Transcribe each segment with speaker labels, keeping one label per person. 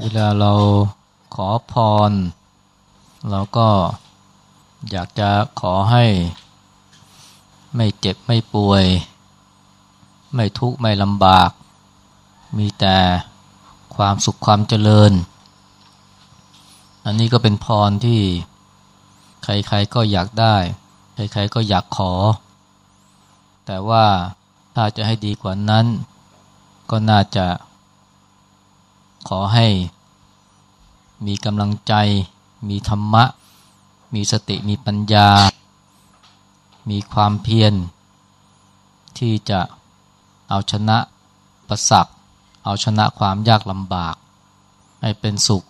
Speaker 1: เวลาเราขอพร เราก็อยากจะขอให้ ไม่เจ็บไม่ป่วย ไม่ทุกข์ไม่ลำบาก มีแต่ความสุขความเจริญ อันนี้ก็เป็นพรที่ ใครๆก็อยากได้ ใครๆก็อยากขอ แต่ว่าถ้าจะให้ดีกว่านั้น ก็น่าจะขอให้มีกำลังใจ มีธรรมะ มีสติ มีปัญญา มีความเพียร ที่จะเอาชนะประสักเอาชนะความยากลำบาก ให้เป็นสุข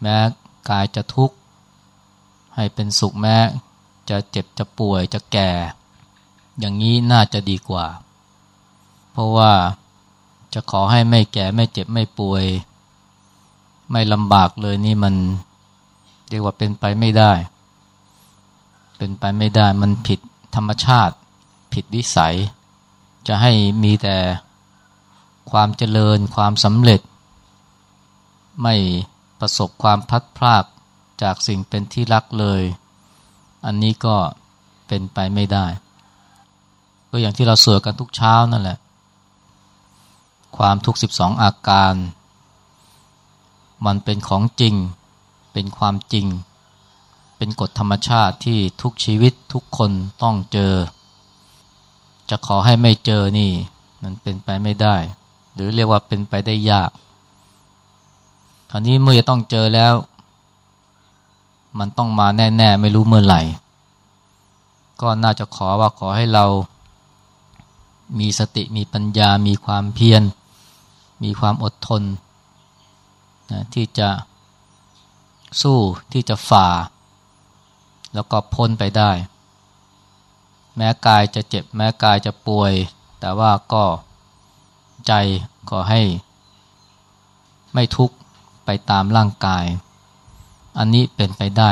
Speaker 1: แม้กายจะทุกข์ ให้เป็นสุขแม้จะเจ็บจะป่วยจะแก่ อย่างนี้น่าจะดีกว่า เพราะว่าจะขอให้ไม่แก่ไม่เจ็บไม่ป่วย ไม่ลำบากเลยนี่มันเรียกว่าเป็นไปไม่ได้ เป็นไปไม่ได้มันผิดธรรมชาติ ผิดวิสัย จะให้มีแต่ความเจริญความสำเร็จ ไม่ประสบความพัดพลาก จากสิ่งเป็นที่รักเลย อันนี้ก็เป็นไปไม่ได้ ก็อย่างที่เราสวดกันทุกเช้านั่นแหละ ความทุกสิบสองอาการ มันเป็นของจริง เป็นความจริง เป็นกฎธรรมชาติที่ทุกชีวิตทุกคนต้องเจอ จะขอให้ไม่เจอนี่ มันเป็นไปไม่ได้ หรือเรียกว่าเป็นไปได้ยากคราวนี้เมื่อจะต้องเจอแล้ว มันต้องมาแน่ ๆ ไม่รู้เมื่อไหร่ ก็น่าจะขอว่าขอให้เรา มีสติมีปัญญา มีความเพียร มีความอดทนนะที่จะสู้ที่จะฝ่า แล้วก็พ้นไปได้ แม้กายจะเจ็บ แม้กายจะป่วย แต่ว่าก็ใจก็ให้ไม่ทุกข์ไปตามร่างกาย อันนี้เป็นไปได้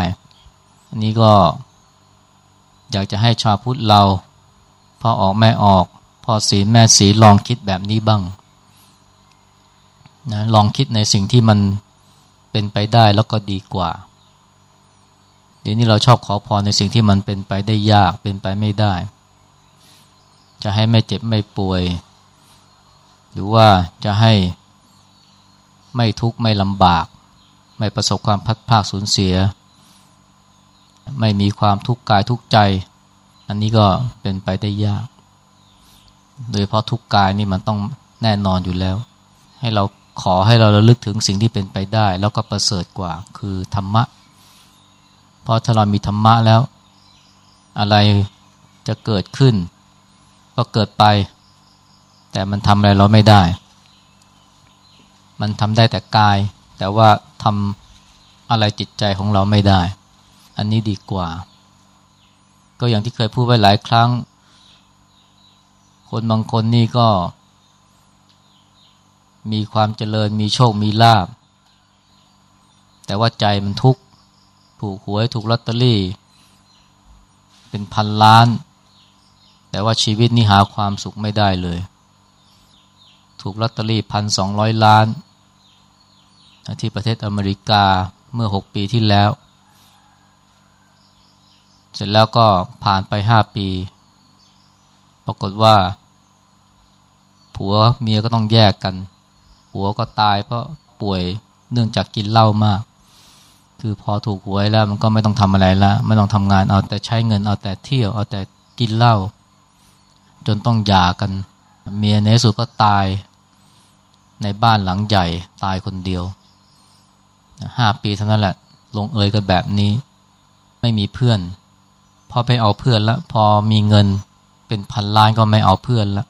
Speaker 1: อันนี้ก็อยากจะให้ชาวพุทธเราพอออกแม่ออกพอศีลแม่ศีลลองคิดแบบนี้บ้างนะลองคิดในสิ่งที่มันเป็นไปได้แล้วก็ดีกว่าเดี๋ยวนี้เราชอบขอพรในสิ่งที่มันเป็นไปได้ยากเป็นไปไม่ได้ จะให้ไม่เจ็บไม่ป่วย หรือว่าจะให้ไม่ทุกข์ไม่ลำบาก ไม่ประสบความพัดภาคสูญเสีย ไม่มีความทุกข์กายทุกข์ใจ อันนี้ก็เป็นไปได้ยาก โดยเพราะทุกข์กายนี่มันต้องแน่นอนอยู่แล้ว ให้เราขอให้เราระลึกถึงสิ่งที่เป็นไปได้ แล้วก็ประเสริฐกว่าคือธรรมะ เพราะถ้าเรามีธรรมะแล้ว อะไรจะเกิดขึ้น ก็เกิดไป แต่มันทำอะไรเราไม่ได้ มันทำได้แต่กาย แต่ว่า ทำอะไรจิตใจของเราไม่ได้ อันนี้ดีกว่า ก็อย่างที่เคยพูดไว้หลายครั้ง คนบางคนนี่ก็ มีความเจริญมีโชคมีลาบ แต่ว่าใจมันทุกข์ถูกหวยถูกลอตเตอรี่ เป็นพันล้าน แต่ว่าชีวิตนี่หาความสุขไม่ได้เลย ถูกลอตเตอรี่พันสองร้อยล้าน ที่ประเทศอเมริกาเมื่อหกปีที่แล้ว เสร็จแล้วก็ผ่านไปห้าปี ปรากฏว่า ผัวเมียก็ต้องแยกกัน ผัวก็ตายเพราะป่วยเนื่องจากกินเหล้ามาก คือพอถูกหวยแล้วมันก็ไม่ต้องทำอะไรแล้วไม่ต้องทำงานเอาแต่ใช้เงินเอาแต่เที่ยวเอาแต่กินเหล้าจนต้องหย่ากัน เมียในสุดก็ตายในบ้านหลังใหญ่ตายคนเดียว ห้าปีเท่านั้นแหละ ลงเอยกันแบบนี้ ไม่มีเพื่อน พอไปเอาเพื่อนล้วพอมีเงินเป็นพันล้านก็ไม่เอาเพื่อนล้ว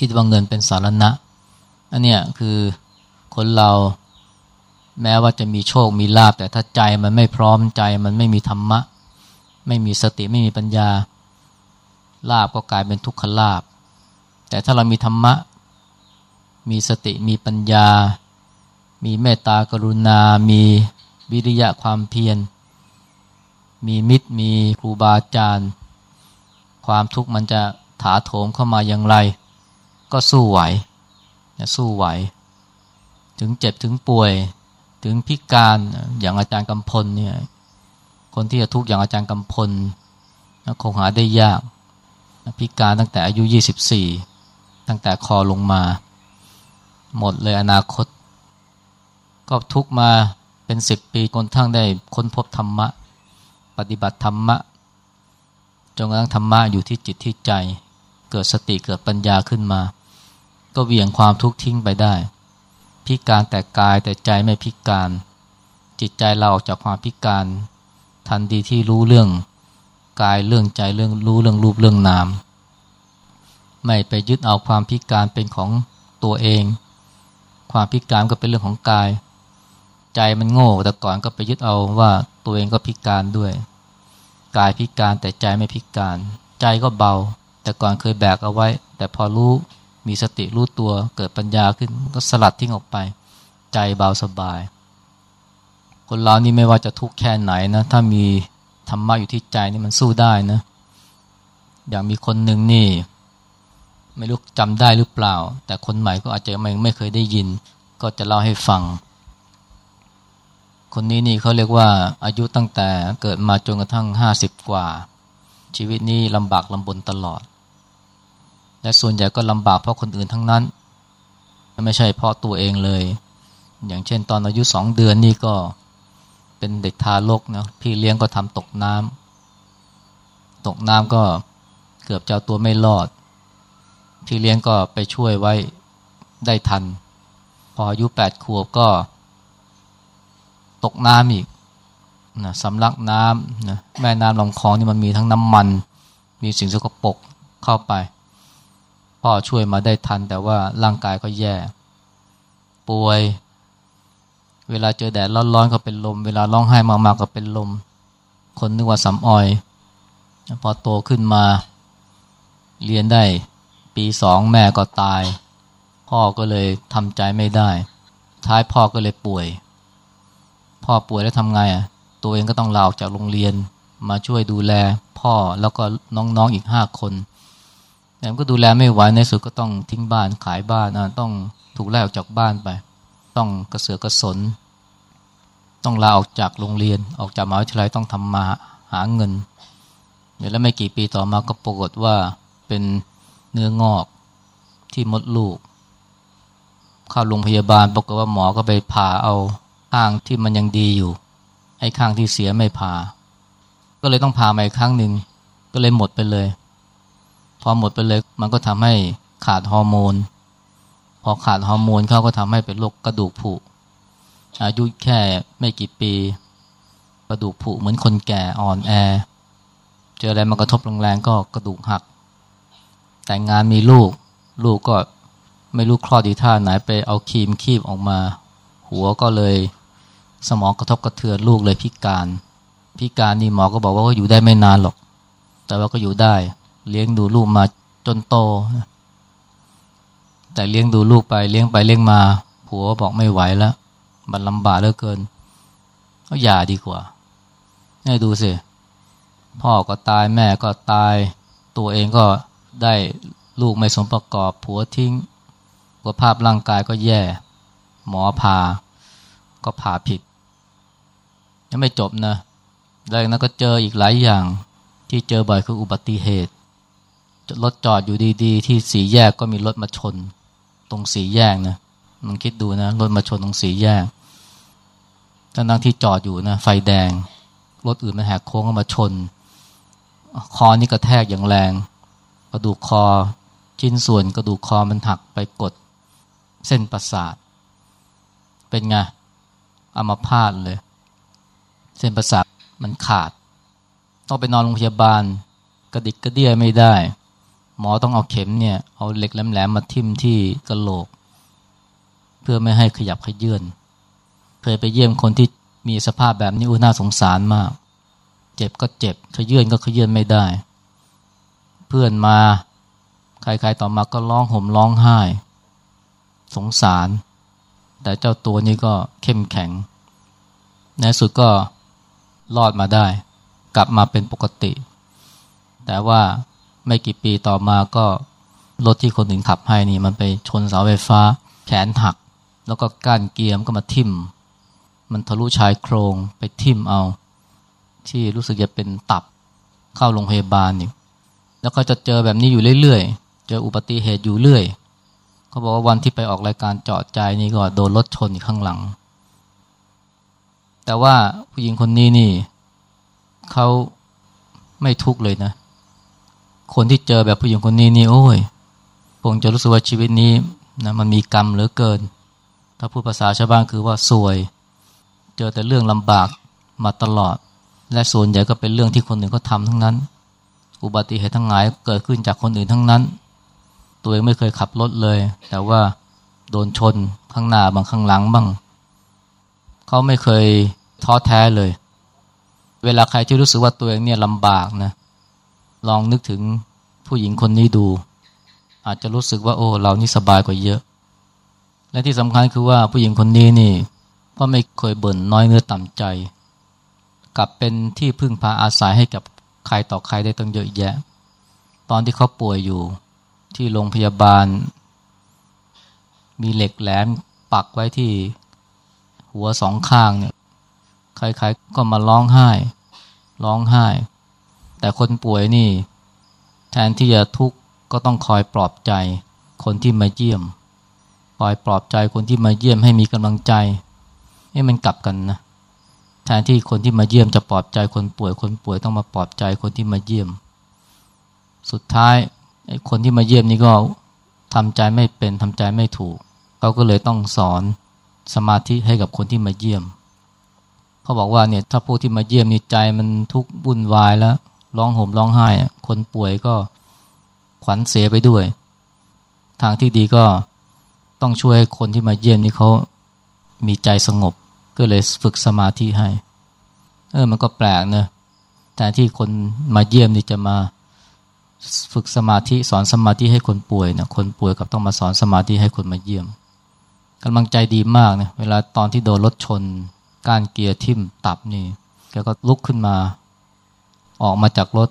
Speaker 1: คิดว่าเงินเป็นสารณะอันเนี้ยคือคนเราแม้ว่าจะมีโชคมีลาบแต่ถ้าใจมันไม่พร้อมใจมันไม่มีธรรมะ ไม่มีสติไม่มีปัญญา ลาบก็กลายเป็นทุกขลาบ แต่ถ้าเรามีธรรมะ มีสติมีปัญญา มีเมตตากรุณา มีวิริยะความเพียร มีมิตร มีครูบาอาจารย์ ความทุกข์มันจะถาโถมเข้ามาอย่างไร ก็สู้ไหว สู้ไหว ถึงเจ็บถึงป่วย ถึงพิการอย่างอาจารย์กำพลเนี่ย คนที่จะทุกข์อย่างอาจารย์กำพลคงหาได้ยาก พิการตั้งแต่อายุ 24 ตั้งแต่คอลงมา หมดเลยอนาคต ก็ทุกมาเป็นสิบปีจนทั้งได้ค้นพบธรรมะ ปฏิบัติธรรมะจนกระทั่งธรรมะอยู่ที่จิตที่ใจ เกิดสติเกิดปัญญาขึ้นมา ก็เวี่ยงความทุกข์ทิ้งไปได้ พิการแต่กายแต่ใจไม่พิการ จิตใจเราออกจากความพิการ ทันทีที่รู้เรื่องกายเรื่องใจเรื่องรู้เรื่องรูปเรื่องนาม ไม่ไปยึดเอาความพิการเป็นของตัวเอง ความพิการก็เป็นเรื่องของกาย ใจมันโง่แต่ก่อนก็ไปยึดเอาว่าตัวเองก็พิการด้วยกายพิการแต่ใจไม่พิการ ใจก็เบา แต่ก่อนเคยแบกเอาไว้ แต่พอรู้มีสติรู้ตัวเกิดปัญญาขึ้นก็สลัดทิ้งออกไป ใจเบาสบาย คนเรานี่ไม่ว่าจะทุกข์แค่ไหนนะถ้ามีธรรมะอยู่ที่ใจนี่มันสู้ได้นะ อย่างมีคนหนึ่งนี่ ไม่รู้จำได้หรือเปล่า แต่คนใหม่ก็อาจจะไม่ไม่เคยได้ยิน ก็จะเล่าให้ฟัง คนนี้นี่เขาเรียกว่าอายุตั้งแต่เกิดมาจนกระทั่งห้าสิบกว่า ชีวิตนี้ลำบากลำบนตลอด และส่วนใหญ่ก็ลำบากเพราะคนอื่นทั้งนั้น ไม่ใช่เพราะตัวเองเลย อย่างเช่นตอนอายุสองเดือนนี่ก็เป็นเด็กทารกนะพี่เลี้ยงก็ทำตกน้ำตกน้ำก็เกือบจะตัวไม่รอด พี่เลี้ยงก็ไปช่วยไว้ได้ทัน พออายุแปดขวบก็ ตกน้ำอีกนะสำลักน้ำนะแม่น้ำลำคลองนี่มันมีทั้งน้ำมัน มีสิ่งสกปรกเข้าไป พ่อช่วยมาได้ทันแต่ว่าร่างกายก็แย่ ป่วย เวลาเจอแดดร้อนๆก็เป็นลม เวลาร้องไห้มากๆก็เป็นลม คนนึกว่าสำออย พอโตขึ้นมา เรียนได้ปีสองแม่ก็ตาย พ่อก็เลยทำใจไม่ได้ ท้ายพ่อก็เลยป่วย พ่อป่วยแล้วทำไงอะตัวเองก็ต้องลาออกจากโรงเรียน มาช่วยดูแลพ่อแล้วก็น้องๆอีกห้าคนแต่ก็ดูแลไม่ไหวในสุดก็ต้องทิ้งบ้านขายบ้านต้องถูกไล่ออกจากบ้านไป ต้องกระเสือกกระสน ต้องลาออกจากโรงเรียน ออกจากมหาวิทยาลัยต้องทำมาหาเงินเแล้วไม่กี่ปีต่อมาก็ปรากฏว่าเป็นเนื้องอกที่มดลูก เข้าโรงพยาบาลปรากฏว่าหมอก็ไปผ่าเอา ข้างที่มันยังดีอยู่ ไอ้ข้างที่เสียไม่ผ่าก็เลยต้องผ่าใหม่ครั้งหนึ่ง ก็เลยหมดไปเลย พอหมดไปเลย มันก็ทำให้ขาดฮอร์โมน พอขาดฮอร์โมนเขาก็ทำให้เป็นโรคกระดูกผุ อายุแค่ไม่กี่ปี กระดูกผุเหมือนคนแก่อ่อนแอ เจออะไรมากระทบแรงๆก็กระดูกหัก แต่งงานมีลูก ลูกก็ไม่รู้คลอดดีท่าไหนไปเอาครีมคีบออกมา หัวก็เลย สมองกระทบกระเทือนลูกเลยพิการ พิการนี่หมอก็บอกว่าอยู่ได้ไม่นานหรอก แต่ว่าก็อยู่ได้ เลี้ยงดูลูกมาจนโต แต่เลี้ยงดูลูกไปเลี้ยงไปเลี้ยงมา ผัวบอกไม่ไหวแล้ว มันลำบากเหลือเกินก็อย่าดีกว่าให้ดูสิพ่อก็ตายแม่ก็ตาย ตัวเองก็ได้ลูกไม่สมประกอบ ผัวทิ้งสุขภาพร่างกายก็แย่ หมอพาก็ผ่าผิด ยังไม่จบนะแล้วนั้นก็เจออีกหลายอย่างที่เจอบ่อยคืออุบัติเหตุรถจอดอยู่ดีๆ ที่สีแยกก็มีรถมาชน ตรงสีแยกนะมันคิดดูนะรถมาชนตรงสีแยกทั้งนั่งที่จอดอยู่นะไฟแดง รถอื่นมันแหกโค้งมาชน คอนี่กระแทกอย่างแรง กระดูกคอชิ้นส่วนกระดูกคอมันหักไปกด เส้นประสาท เป็นไงอัมาพาตเลย เส้นประสาทมันขาด ต้องไปนอนโรงพยาบาล กระดิกกระเดี้ยไม่ได้ หมอต้องเอาเข็มเนี่ย เอาเหล็กแหลมๆมาทิ่มที่กระโหลก เพื่อไม่ให้ขยับขยื่นเคยไปเยี่ยมคนที่มีสภาพแบบนี้อุน่าสงสารมาก เจ็บก็เจ็บขยื่นก็ขยื่นไม่ได้ เพื่อนมาใครๆต่อมาก็ร้องห่มร้องไห้ สงสาร แต่เจ้าตัวนี้ก็เข้มแข็ง ในสุดก็ รอดมาได้ กลับมาเป็นปกติ แต่ว่าไม่กี่ปีต่อมาก็รถที่คนอื่นขับให้นี่มันไปชนเสาไฟฟ้า แขนหัก แล้วก็ก้านเกียร์มก็มาทิ่ม มันทะลุชายโครงไปทิ่มเอา ที่รู้สึกจะเป็นตับเข้าโรงพยาบาลนี่แล้วก็จะเจอแบบนี้อยู่เรื่อยๆ เจออุบัติเหตุอยู่เรื่อย เขาบอกว่าวันที่ไปออกรายการเจาะใจนี่ก็โดนรถชนข้างหลัง แต่ว่าผู้หญิงคนนี้นี่เขาไม่ทุกข์เลยนะ คนที่เจอแบบผู้หญิงคนนี้นี่โอ้ยคงจะรู้สึกว่าชีวิตนี้นะมันมีกรรมเหลือเกิน ถ้าพูดภาษาชาวบ้านคือว่าซวย เจอแต่เรื่องลำบากมาตลอด และส่วนใหญ่ก็เป็นเรื่องที่คนอื่นเขาทำทั้งนั้น อุบัติเหตุทั้งหลายเกิดขึ้นจากคนอื่นทั้งนั้น ตัวเองไม่เคยขับรถเลย แต่ว่าโดนชนข้างหน้าบางข้างหลังบ้าง เขาไม่เคย ท้อแท้เลย เวลาใครที่รู้สึกว่าตัวเองเนี่ยลำบากนะ ลองนึกถึงผู้หญิงคนนี้ดู อาจจะรู้สึกว่าโอ้ เรานี่สบายกว่าเยอะ และที่สำคัญคือว่าผู้หญิงคนนี้นี่ ก็ไม่เคยบ่นน้อยเนื้อต่ำใจ กลับเป็นที่พึ่งพาอาศัยให้กับใครต่อใครได้ตั้งเยอะแยะ ตอนที่เขาป่วยอยู่ที่โรงพยาบาล มีเหล็กแหลมปักไว้ที่หัวสองข้างเนี่ย ใครๆก็มาร้องไห้ ร้องไห้ แต่คนป่วยนี่ แทนที่จะทุกข์ก็ต้องคอยปลอบใจ คนที่มาเยี่ยม คอยปลอบใจคนที่มาเยี่ยมให้มีกำลังใจให้มันกลับกันนะ แทนที่คนที่มาเยี่ยมจะปลอบใจคนป่วย คนป่วยต้องมาปลอบใจคนที่มาเยี่ยม สุดท้ายไอ้คนที่มาเยี่ยมนี่ก็ทำใจไม่เป็นทำใจไม่ถูกเขาก็เลยต้องสอนสมาธิให้กับคนที่มาเยี่ยม เขาบอกว่าเนี่ยถ้าผู้ที่มาเยี่ยมนี่ใจมันทุกข์วุ่นวายแล้วร้องห่มร้องไห้ คนป่วยก็ขวัญเสียไปด้วย ทางที่ดีก็ต้องช่วยคนที่มาเยี่ยมนี่เขามีใจสงบ ก็เลยฝึกสมาธิให้ เออมันก็แปลกนะแต่ที่คนมาเยี่ยมนี่จะมาฝึกสมาธิสอนสมาธิให้คนป่วยนะคนป่วยกับต้องมาสอนสมาธิให้คนมาเยี่ยมกำลังใจดีมากนะเวลาตอนที่โดนรถชน กานเกียร์ทิ่มตับนี่แกก็ลุกขึ้นมา ออกมาจากรถ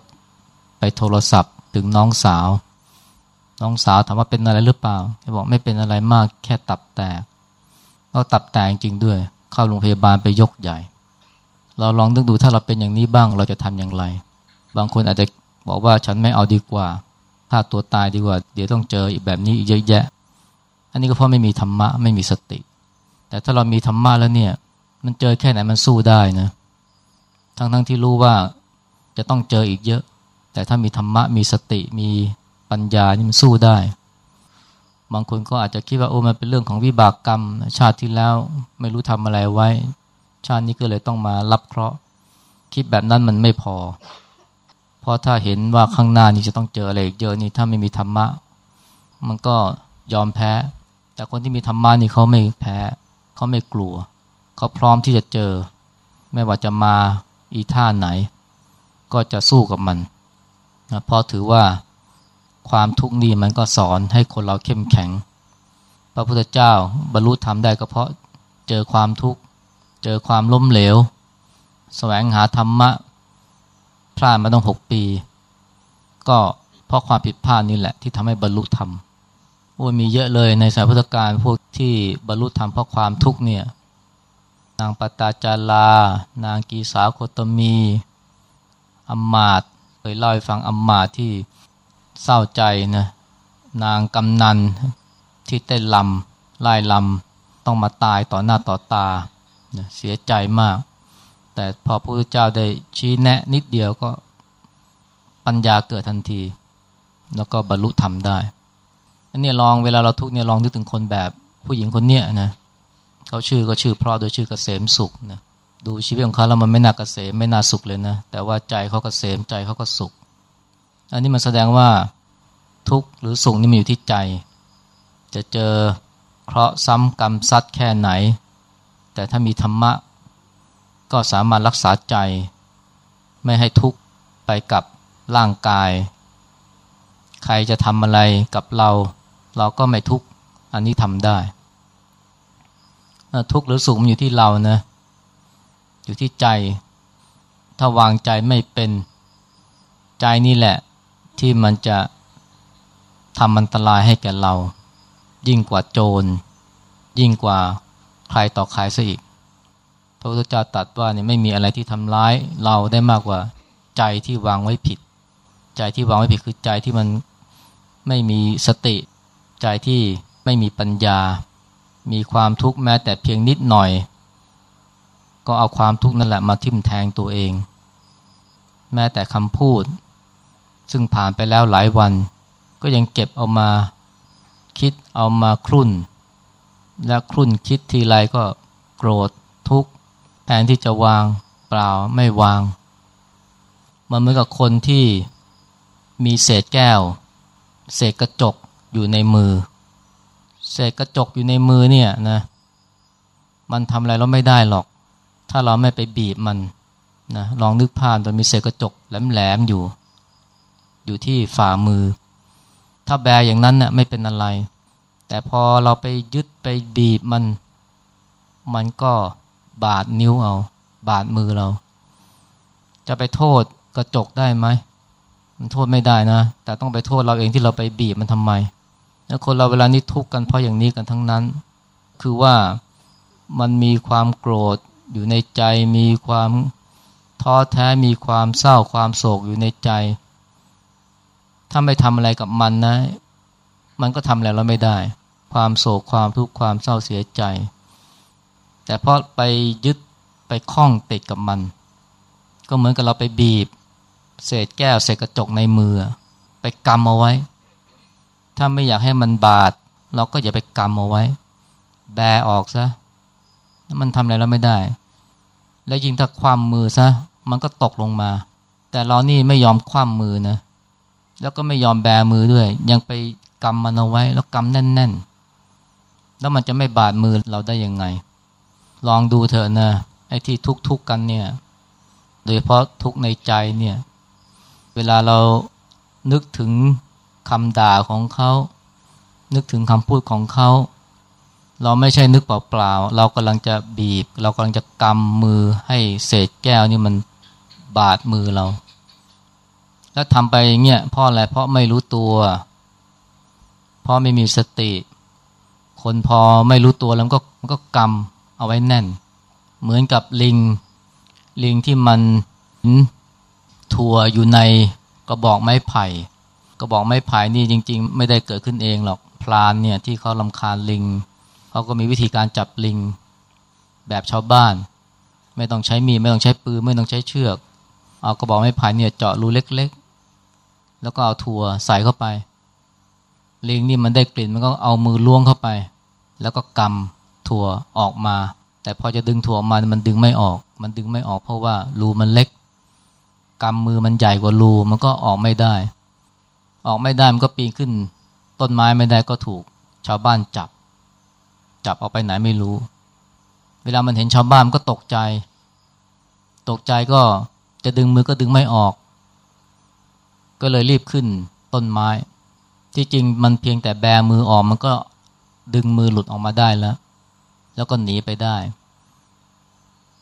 Speaker 1: ไปโทรศัพท์ถึงน้องสาว น้องสาวถามว่าเป็นอะไรหรือเปล่าแกบอกไม่เป็นอะไรมากแค่ตับแตกก็ตับแตกจริงด้วย เข้าโรงพยาบาลไปยกใหญ่ เราลองนึกดูถ้าเราเป็นอย่างนี้บ้างเราจะทำอย่างไร บางคนอาจจะบอกว่าฉันไม่เอาดีกว่าฆ่าตัวตายดีกว่า เดี๋ยวต้องเจออีกแบบนี้อีกเยอะแยะ อันนี้ก็เพราะไม่มีธรรมะไม่มีสติ แต่ถ้าเรามีธรรมะแล้วเนี่ย มันเจอแค่ไหนมันสู้ได้นะ ทั้งทั้งที่รู้ว่าจะต้องเจออีกเยอะ แต่ถ้ามีธรรมะมีสติมีปัญญานี่มันสู้ได้ บางคนก็อาจจะคิดว่าโอ้มันเป็นเรื่องของวิบากกรรม ชาติที่แล้วไม่รู้ทำอะไรไว้ ชาตินี้ก็เลยต้องมารับเคราะห์ คิดแบบนั้นมันไม่พอ เพราะถ้าเห็นว่าข้างหน้านี้จะต้องเจออะไรอีกเยอะนี่ถ้าไม่มีธรรมะ มันก็ยอมแพ้ แต่คนที่มีธรรมะนี่เขาไม่แพ้ เขาไม่กลัวเขาพร้อมที่จะเจอ ไม่ว่าจะมาอีท่าไหน ก็จะสู้กับมันนะเพราะถือว่าความทุกข์นี้มันก็สอนให้คนเราเข้มแข็ง พระพุทธเจ้าบรรลุธรรมได้ก็เพราะเจอความทุกข์ เจอความล้มเหลว แสวงหาธรรมะ พลาดมาต้องหกปี ก็เพราะความผิดพลาดนี่แหละที่ทำให้บรรลุธรรมโอ้มีเยอะเลยในสายพุทธการพวกที่บรรลุธรรมเพราะความทุกข์เนี่ย นางปตาจารา นางกีสาโคตมีอัมมาตเคยเล่าให้ฟังอัมมาตที่เศร้าใจนะนางกำนันที่เต้นลำไล่ลำต้องมาตายต่อหน้าต่อตาเสียใจมาก แต่พอพระพุทธเจ้าได้ชี้แนะนิดเดียวก็ปัญญาเกิดทันที แล้วก็บรรลุธรรมได้อันนี้ลองเวลาเราทุกเนี่ยลองนึกถึงคนแบบผู้หญิงคนเนี้ยนะ เขาชื่อก็ชื่อเพราะโดยชื่อเกษมสุขนะดูชีวิตของเขาแล้วมันไม่น่าเกษมไม่น่าสุขเลยนะ แต่ว่าใจเขาเกษมใจเขาก็สุข อันนี้มันแสดงว่าทุกข์หรือสุขนี่มันอยู่ที่ใจ จะเจอเคราะห์ซ้ำกรรมซัดแค่ไหน แต่ถ้ามีธรรมะ ก็สามารถรักษาใจ ไม่ให้ทุกข์ไปกับร่างกาย ใครจะทำอะไรกับเรา เราก็ไม่ทุกข์อันนี้ทำได้ ทุกข์หรือสุขมันอยู่ที่เรานะ อยู่ที่ใจ ถ้าวางใจไม่เป็นใจนี่แหละ ที่มันจะทำอันตรายให้แก่เรา ยิ่งกว่าโจร ยิ่งกว่าใครต่อใครซะอีกพระพุทธเจ้าตรัสว่าเนี่ยไม่มีอะไรที่ทำร้ายเราได้มากกว่าใจที่วางไว้ผิด ใจที่วางไว้ผิดคือใจที่มันไม่มีสติ ใจที่ไม่มีปัญญา มีความทุกข์แม้แต่เพียงนิดหน่อย ก็เอาความทุกข์นั่นแหละมาทิ่มแทงตัวเอง แม้แต่คำพูด ซึ่งผ่านไปแล้วหลายวัน ก็ยังเก็บเอามาคิดเอามาครุ่น และครุ่นคิดทีไรก็โกรธทุกข์แทนที่จะวางเปล่าไม่วาง มันเหมือนกับคนที่มีเศษแก้ว เศษกระจกอยู่ในมือ เศษกระจกอยู่ในมือเนี่ยนะมันทำอะไรเราไม่ได้หรอก ถ้าเราไม่ไปบีบมันนะลองนึกภาพตอนมีเศษกระจกแหลมๆอยู่ อยู่ที่ฝ่ามือ ถ้าแบอย่างนั้นเน่ยไม่เป็นอะไร แต่พอเราไปยึดไปบีบมัน มันก็บาดนิ้วเอา บาดมือเรา จะไปโทษกระจกได้ไหมมันโทษไม่ได้นะ แต่ต้องไปโทษเราเองที่เราไปบีบมันทำไม แล้วคนเราเวลานี้ทุกข์กันเพราะอย่างนี้กันทั้งนั้น คือว่ามันมีความโกรธอยู่ในใจ มีความท้อแท้ มีความเศร้าความโศกอยู่ในใจ ถ้าไม่ทำอะไรกับมันนะ มันก็ทำอะไรเราไม่ได้ ความโศกความทุกข์ความเศร้าเสียใจ แต่พราะไปยึดไปคล้องติดกับมัน ก็เหมือนกับเราไปบีบ เศษแก้วเศษกระจกในมือ ไปกำเอาไว้ ถ้าไม่อยากให้มันบาด เราก็อย่าไปกำเอาไว้ แบออกซะมันทำอะไรเราไม่ได้ แล้วยิ่งถ้าคว่ำมือซะ มันก็ตกลงมา แต่เรานี่ไม่ยอมคว่ำมือนะ แล้วก็ไม่ยอมแบมือด้วย ยังไปกำมันเอาไว้ แล้วกำแน่น ๆ แล้วมันจะไม่บาดมือเราได้ยังไง ลองดูเถอะนะไอ้ที่ทุกข์กกันเนี่ย โดยเฉพาะทุกข์ในใจเนี่ย เวลาเรานึกถึง คำด่าของเขา นึกถึงคำพูดของเขา เราไม่ใช่นึกเปล่าๆ เรากำลังจะบีบ เรากำลังจะกำมือให้เศษแก้วนี่มันบาดมือเรา แล้วทำไปเงี้ยเพราะอะไรเพราะไม่รู้ตัว เพราะไม่มีสติ คนพอไม่รู้ตัวแล้วก็มันก็กำเอาไว้แน่น เหมือนกับลิง ลิงที่มันทัวอยู่ในกระบอกไม้ไผ่ กระบอกไม้ไผ่นี่จริง ๆ ไม่ได้เกิดขึ้นเองหรอกพลานเนี่ยที่เขาลำคาญลิงเขาก็มีวิธีการจับลิงแบบชาวบ้าน ไม่ต้องใช้มีไม่ต้องใช้ปืนไม่ต้องใช้เชือก เอากระบอกไม้ไผ่เนี่ยเจาะรูเล็กๆ แล้วก็เอาถั่วใส่เข้าไป ลิงนี่มันได้กลิ่นมันก็เอามือล้วงเข้าไป แล้วก็กำถั่วออกมา แต่พอจะดึงถั่วออกมามันดึงไม่ออก มันดึงไม่ออกเพราะว่ารูมันเล็กกำมือมันใหญ่กว่ารูมันก็ออกไม่ได้ ออกไม่ได้มันก็ปีนขึ้น ต้นไม้ไม่ได้ก็ถูกชาวบ้านจับ จับออกไปไหนไม่รู้ เวลามันเห็นชาวบ้านมันก็ตกใจ ตกใจก็จะดึงมือก็ดึงไม่ออก ก็เลยรีบขึ้นต้นไม้ ที่จริงมันเพียงแต่แบมือออกมันก็ดึงมือหลุดออกมาได้แล้ว แล้วก็หนีไปได้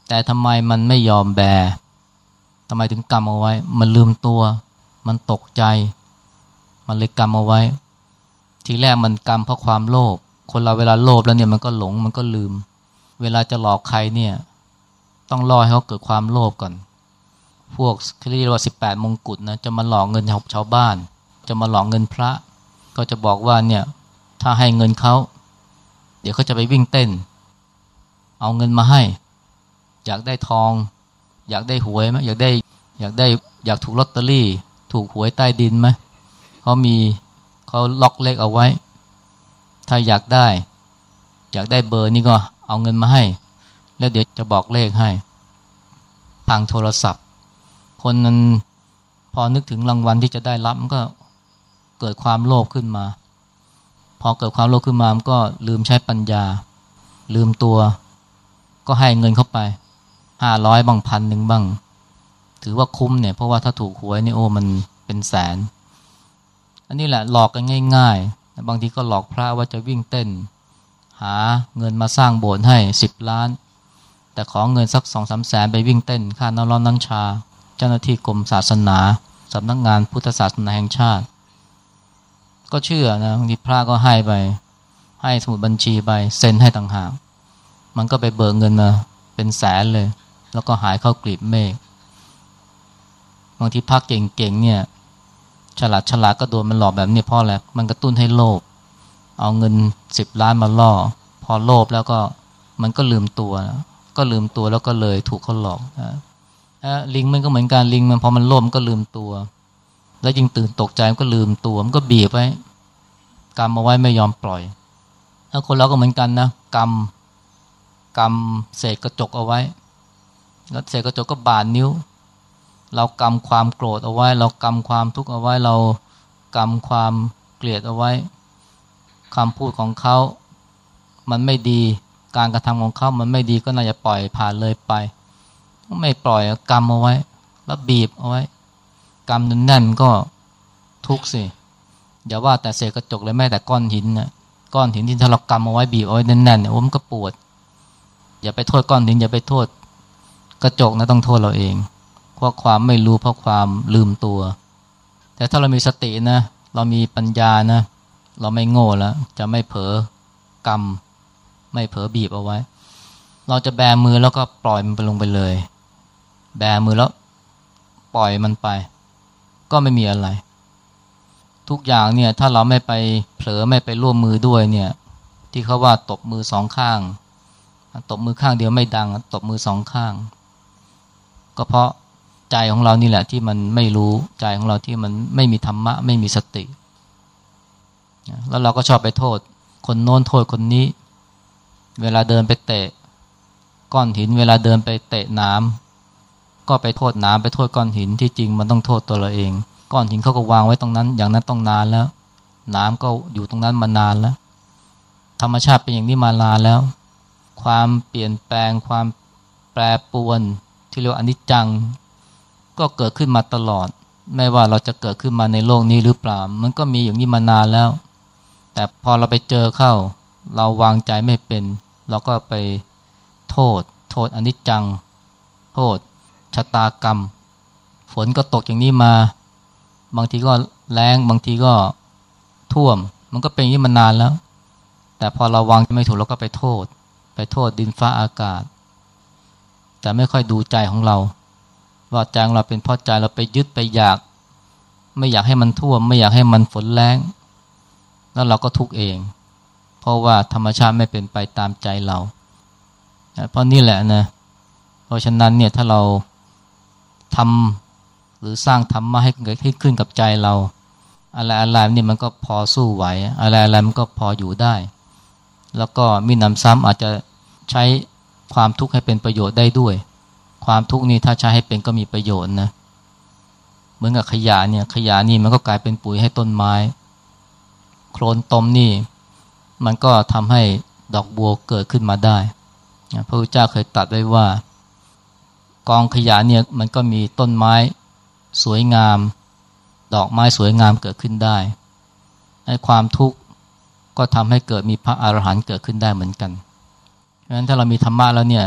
Speaker 1: แต่ทำไมมันไม่ยอมแบทำไมถึงกำเอาไว้ มันลืมตัว มันตกใจ มันเลยกำเอาไว้ ทีแรกมันกำเพราะความโลภคนเราเวลาโลภแล้วเนี่ยมันก็หลงมันก็ลืม เวลาจะหลอกใครเนี่ย ต้องรอให้เขาเกิดความโลภก่อน พวกเรียกว่าสิบแปดมงกุฎนะจะมาหลอกเงินชาวบ้าน จะมาหลอกเงินพระ ก็จะบอกว่าเนี่ยถ้าให้เงินเขาเดี๋ยวเขาจะไปวิ่งเต้น เอาเงินมาให้ อยากได้ทอง อยากได้หวยไหมอยากได้อยากได้อยากถูกลอตเตอรี่ ถูกหวยใต้ดินไหม เขามีเขาล็อกเลขเอาไว้ ถ้าอยากได้ อยากได้เบอร์นี่ก็เอาเงินมาให้ แล้วเดี๋ยวจะบอกเลขให้ทางโทรศัพท์ คนนั้นพอนึกถึงรางวัลที่จะได้รับมันก็เกิดความโลภขึ้นมา พอเกิดความโลภขึ้นมามันก็ลืมใช้ปัญญา ลืมตัว ก็ให้เงินเข้าไปห้าร้อยบางพันหนึ่งบ้าง ถือว่าคุ้มเนี่ย เพราะว่าถ้าถูกหวยนี่โอ้มันเป็นแสน อันนี้แหละหลอกกันง่าย ๆ บางทีก็หลอกพระว่าจะวิ่งเต้น หาเงินมาสร้างโบสถ์ให้สิบล้าน แต่ขอเงินสักสองสาแสนไปวิ่งเต้น ค่าน้ำร้อนน้ำชา เจ้าหน้าที่กรมศาสนาสำนักงานพุทธศาสนาแห่งชาติ ก็เชื่อนะบางทีพระก็ให้ไป ให้สมุดบัญชีไปเซ็นให้ต่างหากมันก็ไปเบิกเงินมาเป็นแสนเลย แล้วก็หายเข้ากลีบเมฆบางทีพักเก่งๆเนี่ย ฉลาดฉลาดก็โดนมันหลอกแบบนี้เพราะอะไรมันกระตุ้นให้โลภเอาเงินสิบล้านมาล่อ พอโลภแล้วก็มันก็ลืมตัว ก็ลืมตัวแล้วก็เลยถูกเขาหลอกนะลิงมันก็เหมือนกันลิงมันพอมันโลภมันก็ลืมตัว แล้วยิ่งตื่นตกใจมันก็ลืมตัวมันก็บีบไว้กำเอาไว้ไม่ยอมปล่อยถ้าคนเราก็เหมือนกันนะกำกำเศษกระจกเอาไว้ แล้วเศษกระจกก็บาดนิ้ว เรากำความโกรธเอาไว้ เรากำความทุกข์เอาไว้เรากำความเกลียดเอาไว้คำพูดของเขา มันไม่ดีการกระทำของเขา มันไม่ดีก็น่าจะปล่อยผ่านเลยไป ไม่ปล่อยกำเอาไว้ แล้วบีบเอาไว้กำแน่นก็ทุกข์สิ อย่าว่าแต่เศษกระจกเลยแม้แต่ก้อนหินนะก้อนหินที่ถ้าเรากำเอาไว้บีบเอาไว้แน่นๆเนี่ยโอ้มันก็ปวด อย่าไปโทษก้อนหินอย่าไปโทษ กระจกนะต้องโทษเราเอง เพราะความไม่รู้เพราะความลืมตัว แต่ถ้าเรามีสตินะ เรามีปัญญานะ เราไม่โง่แล้ว จะไม่เผลอกำไม่เผลอบีบเอาไว้ เราจะแบมือแล้วก็ปล่อยมันไปลงไปเลย แบมือแล้วปล่อยมันไป ก็ไม่มีอะไร ทุกอย่างเนี่ยถ้าเราไม่ไปเผลอไม่ไปร่วมมือด้วยเนี่ย ที่เขาว่าตบมือสองข้างตบมือข้างเดียวไม่ดัง ตบมือสองข้าง ก็เพราะ ใจของเรานี่แหละที่มันไม่รู้ใจของเราที่มันไม่มีธรรมะ ไม่มีสติ แล้วเราก็ชอบไปโทษ คนโน้นโทษคนนี้ เวลาเดินไปเตะ ก้อนหิน เวลาเดินไปเตะน้ำก็ไปโทษน้ำไปโทษก้อนหินที่จริงมันต้องโทษตัวเราเอง ก้อนหินเขาก็วางไว้ตรงนั้น อย่างนั้นต้องนานแล้ว น้ำก็อยู่ตรงนั้นมานานแล้ว ธรรมชาติเป็นอย่างนี้มานานแล้ว ความเปลี่ยนแปลงความแปรปรวนที่เรียกว่าอนิจจัง ก็เกิดขึ้นมาตลอด ไม่ว่าเราจะเกิดขึ้นมาในโลกนี้หรือเปล่า มันก็มีอย่างนี้มานานแล้ว แต่พอเราไปเจอเข้า เราวางใจไม่เป็น เราก็ไปโทษ โทษอนิจจัง โทษชะตากรรม ฝนก็ตกอย่างนี้มา บางทีก็แรงบางทีก็ท่วม มันก็เป็นอย่างนี้มานานแล้ว แต่พอเราวางไม่ถูกเราก็ไปโทษ ไปโทษดินฟ้าอากาศ แต่ไม่ค่อยดูใจของเรา ว่าใจของเราเป็นเพราะใจเราไปยึดไปอยาก ไม่อยากให้มันท่วม ไม่อยากให้มันฝนแรงแล้วเราก็ทุกข์เอง เพราะว่าธรรมชาติไม่เป็นไปตามใจเราเพราะนี่แหละนะเพราะฉะนั้นเนี่ยถ้าเราทำหรือสร้างธรรมะให้เกิดให้ขึ้นกับใจเรา อะไรอะไรนี่มันก็พอสู้ไหว อะไรอะไรมันก็พออยู่ได้ แล้วก็มีนำซ้ำอาจจะใช้ความทุกข์ให้เป็นประโยชน์ได้ด้วย ความทุกข์นี้ถ้าใช้ให้เป็นก็มีประโยชน์นะเหมือนกับขยะเนี่ยขยะนี่มันก็กลายเป็นปุ๋ยให้ต้นไม้ โคลนตมนี่ มันก็ทำให้ดอกบัวเกิดขึ้นมาได้พระพุทธเจ้าเคยตัดไว้ว่า กองขยะเนี่ยมันก็มีต้นไม้สวยงาม ดอกไม้สวยงามเกิดขึ้นได้ให้ความทุกข์ก็ทำให้เกิดมีพระอรหันต์เกิดขึ้นได้เหมือนกันเพราะฉะนั้นถ้าเรามีธรรมะแล้วเนี่ย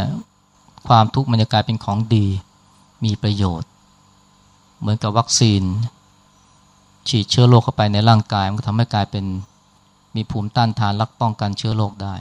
Speaker 1: ความทุกข์มันจะกลายเป็นของดี มีประโยชน์ เหมือนกับวัคซีน ฉีดเชื้อโรคเข้าไปในร่างกาย มันก็ทำให้กลายเป็นมีภูมิต้านทานรักป้องกันเชื้อโรคได้